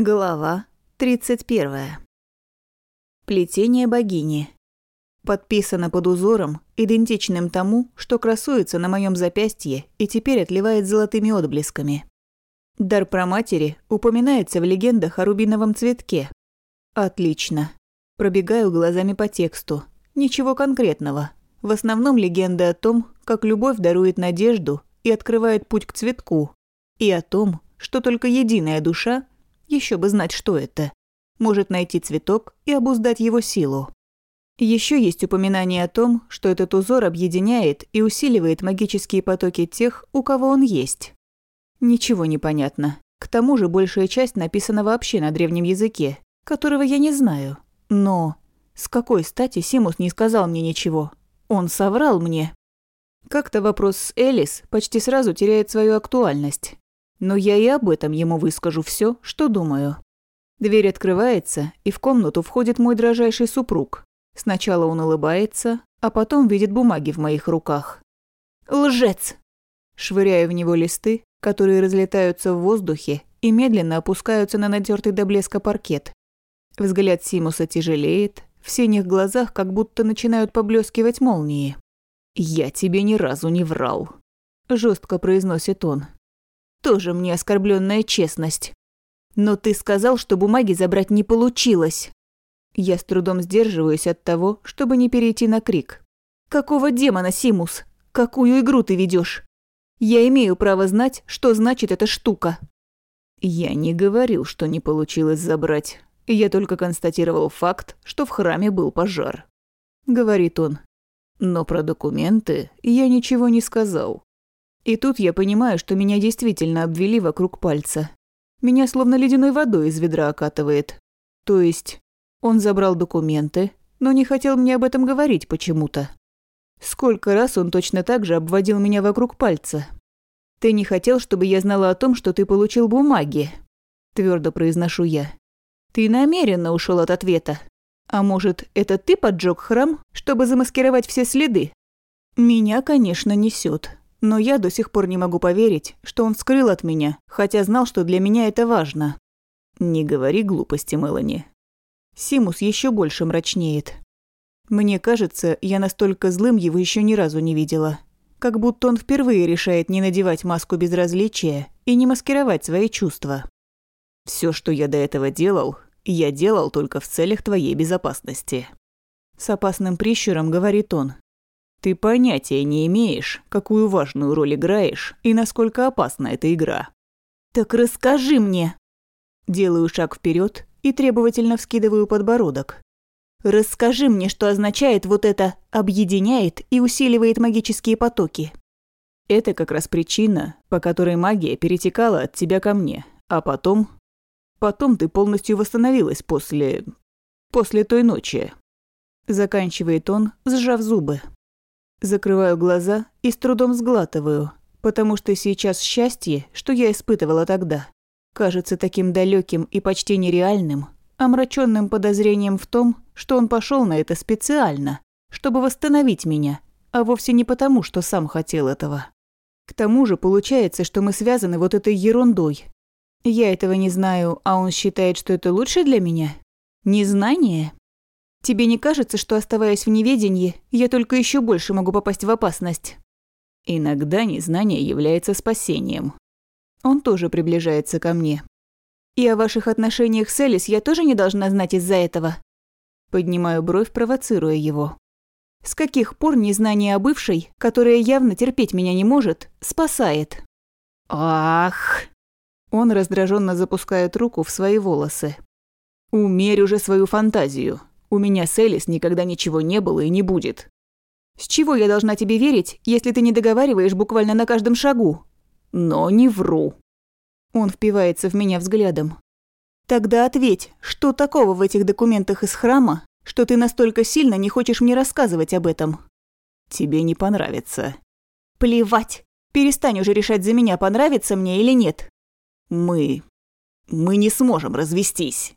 Глава 31. Плетение богини. Подписано под узором, идентичным тому, что красуется на моем запястье и теперь отливает золотыми отблесками. Дар проматери упоминается в легендах о рубиновом цветке. Отлично. Пробегаю глазами по тексту. Ничего конкретного. В основном легенды о том, как любовь дарует надежду и открывает путь к цветку, и о том, что только единая душа – еще бы знать, что это. Может найти цветок и обуздать его силу. Еще есть упоминание о том, что этот узор объединяет и усиливает магические потоки тех, у кого он есть. Ничего не понятно. К тому же большая часть написана вообще на древнем языке, которого я не знаю. Но с какой стати Симус не сказал мне ничего? Он соврал мне. Как-то вопрос с Элис почти сразу теряет свою актуальность. Но я и об этом ему выскажу все, что думаю. Дверь открывается, и в комнату входит мой дрожайший супруг. Сначала он улыбается, а потом видит бумаги в моих руках. «Лжец!» Швыряю в него листы, которые разлетаются в воздухе и медленно опускаются на натертый до блеска паркет. Взгляд Симуса тяжелеет, в синих глазах как будто начинают поблескивать молнии. «Я тебе ни разу не врал», – жестко произносит он. Тоже мне оскорбленная честность. Но ты сказал, что бумаги забрать не получилось. Я с трудом сдерживаюсь от того, чтобы не перейти на крик. Какого демона, Симус? Какую игру ты ведешь? Я имею право знать, что значит эта штука. Я не говорил, что не получилось забрать. Я только констатировал факт, что в храме был пожар. Говорит он. Но про документы я ничего не сказал. И тут я понимаю, что меня действительно обвели вокруг пальца. Меня словно ледяной водой из ведра окатывает. То есть, он забрал документы, но не хотел мне об этом говорить почему-то. Сколько раз он точно так же обводил меня вокруг пальца. «Ты не хотел, чтобы я знала о том, что ты получил бумаги», – твердо произношу я. «Ты намеренно ушел от ответа. А может, это ты поджег храм, чтобы замаскировать все следы?» Меня, конечно, несет. Но я до сих пор не могу поверить, что он скрыл от меня, хотя знал, что для меня это важно. Не говори глупости, Мелани. Симус еще больше мрачнеет. Мне кажется, я настолько злым его еще ни разу не видела. Как будто он впервые решает не надевать маску безразличия и не маскировать свои чувства. Все, что я до этого делал, я делал только в целях твоей безопасности. С опасным прищуром говорит он, ты понятия не имеешь, какую важную роль играешь и насколько опасна эта игра. Так расскажи мне. Делаю шаг вперед и требовательно вскидываю подбородок. Расскажи мне, что означает вот это «объединяет» и усиливает магические потоки. Это как раз причина, по которой магия перетекала от тебя ко мне, а потом... Потом ты полностью восстановилась после... после той ночи. Заканчивает он, сжав зубы. Закрываю глаза и с трудом сглатываю, потому что сейчас счастье, что я испытывала тогда, кажется таким далеким и почти нереальным, омраченным подозрением в том, что он пошел на это специально, чтобы восстановить меня, а вовсе не потому, что сам хотел этого. К тому же получается, что мы связаны вот этой ерундой. Я этого не знаю, а он считает, что это лучше для меня? Незнание? Тебе не кажется, что, оставаясь в неведении, я только еще больше могу попасть в опасность? Иногда незнание является спасением. Он тоже приближается ко мне. И о ваших отношениях с Элис я тоже не должна знать из-за этого. Поднимаю бровь, провоцируя его. С каких пор незнание о бывшей, которая явно терпеть меня не может, спасает? Ах! Он раздраженно запускает руку в свои волосы. Умерь уже свою фантазию. У меня с Элис никогда ничего не было и не будет. С чего я должна тебе верить, если ты не договариваешь буквально на каждом шагу? Но не вру. Он впивается в меня взглядом. Тогда ответь, что такого в этих документах из храма, что ты настолько сильно не хочешь мне рассказывать об этом? Тебе не понравится. Плевать. Перестань уже решать за меня, понравится мне или нет. Мы... Мы не сможем развестись.